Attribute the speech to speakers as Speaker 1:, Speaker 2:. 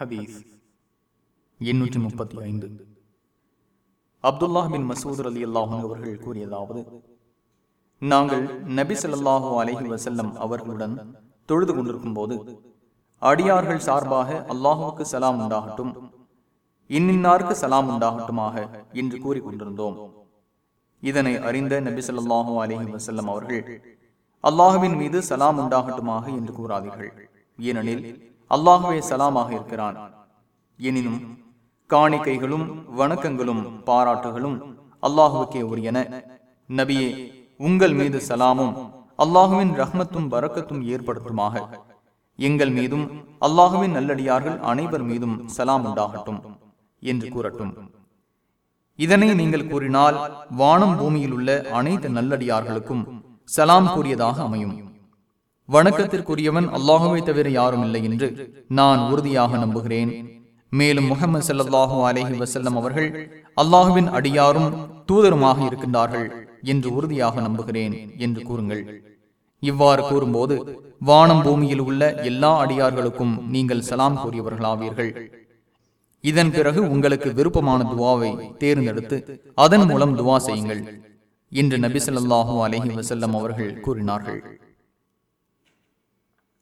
Speaker 1: ஹதீஸ். எண்ணூற்றி முப்பத்தி ஐந்து. அப்துல்லா பின் மசூத் அலி அல்லாஹன் அவர்கள் கூறியதாவது நாங்கள் நபி சொல்லாஹூ அலஹி வசல்லம் அவர்களுடன் தொழுது கொண்டிருக்கும் போது அடியார்கள் சார்பாக அல்லாஹுக்கு சலாம் உண்டாகட்டும் இன்னின்னாருக்கு சலாம் உண்டாகட்டுமாக என்று கூறிக்கொண்டிருந்தோம் இதனை அறிந்த நபி சொல்லாஹூ அலஹி வசல்லம் அவர்கள் அல்லாஹுவின் மீது சலாம் உண்டாகட்டுமாக என்று கூறாதீர்கள். ஏனெனில் அல்லாஹுவே சலாமாக இருக்கிறான். எனினும் காணிக்கைகளும் வணக்கங்களும் பாராட்டுகளும் அல்லாஹுவுக்கே உரியன. நபியே உங்கள் மீது சலாமும் அல்லாஹுவின் ரஹ்மத்தும் வரக்கத்தும் ஏற்படுத்துமாக. எங்கள் மீதும் அல்லாஹுவின் நல்லடியார்கள் அனைவர் மீதும் சலாம் உண்டாகட்டும் என்று கூறட்டும். இதனை நீங்கள் கூறினால் வானம் பூமியில் உள்ள அனைத்து நல்லடியார்களுக்கும் சலாம் கூறியதாக அமையும். வணக்கத்திற்குரியவன் அல்லாஹுவை தவிர யாரும் இல்லை என்று நான் உறுதியாக நம்புகிறேன். மேலும் முகமது ஸல்லல்லாஹு அலஹி வசல்லம் அவர்கள் அல்லாஹுவின் அடியாரும் தூதருமாக இருக்கின்றார்கள் என்று உறுதியாக நம்புகிறேன் என்று கூறுங்கள். இவ்வாறு கூறும்போது வானம் பூமியில் உள்ள எல்லா அடியார்களுக்கும் நீங்கள் சலாம் கூறியவர்களாவீர்கள். இதன் பிறகு உங்களுக்கு விருப்பமான துவாவை தேர்ந்தெடுத்து அதன் மூலம் துவா செய்யுங்கள் என்று நபி ஸல்லல்லாஹு அலைஹி வஸல்லம் அவர்கள் கூறினார்கள்.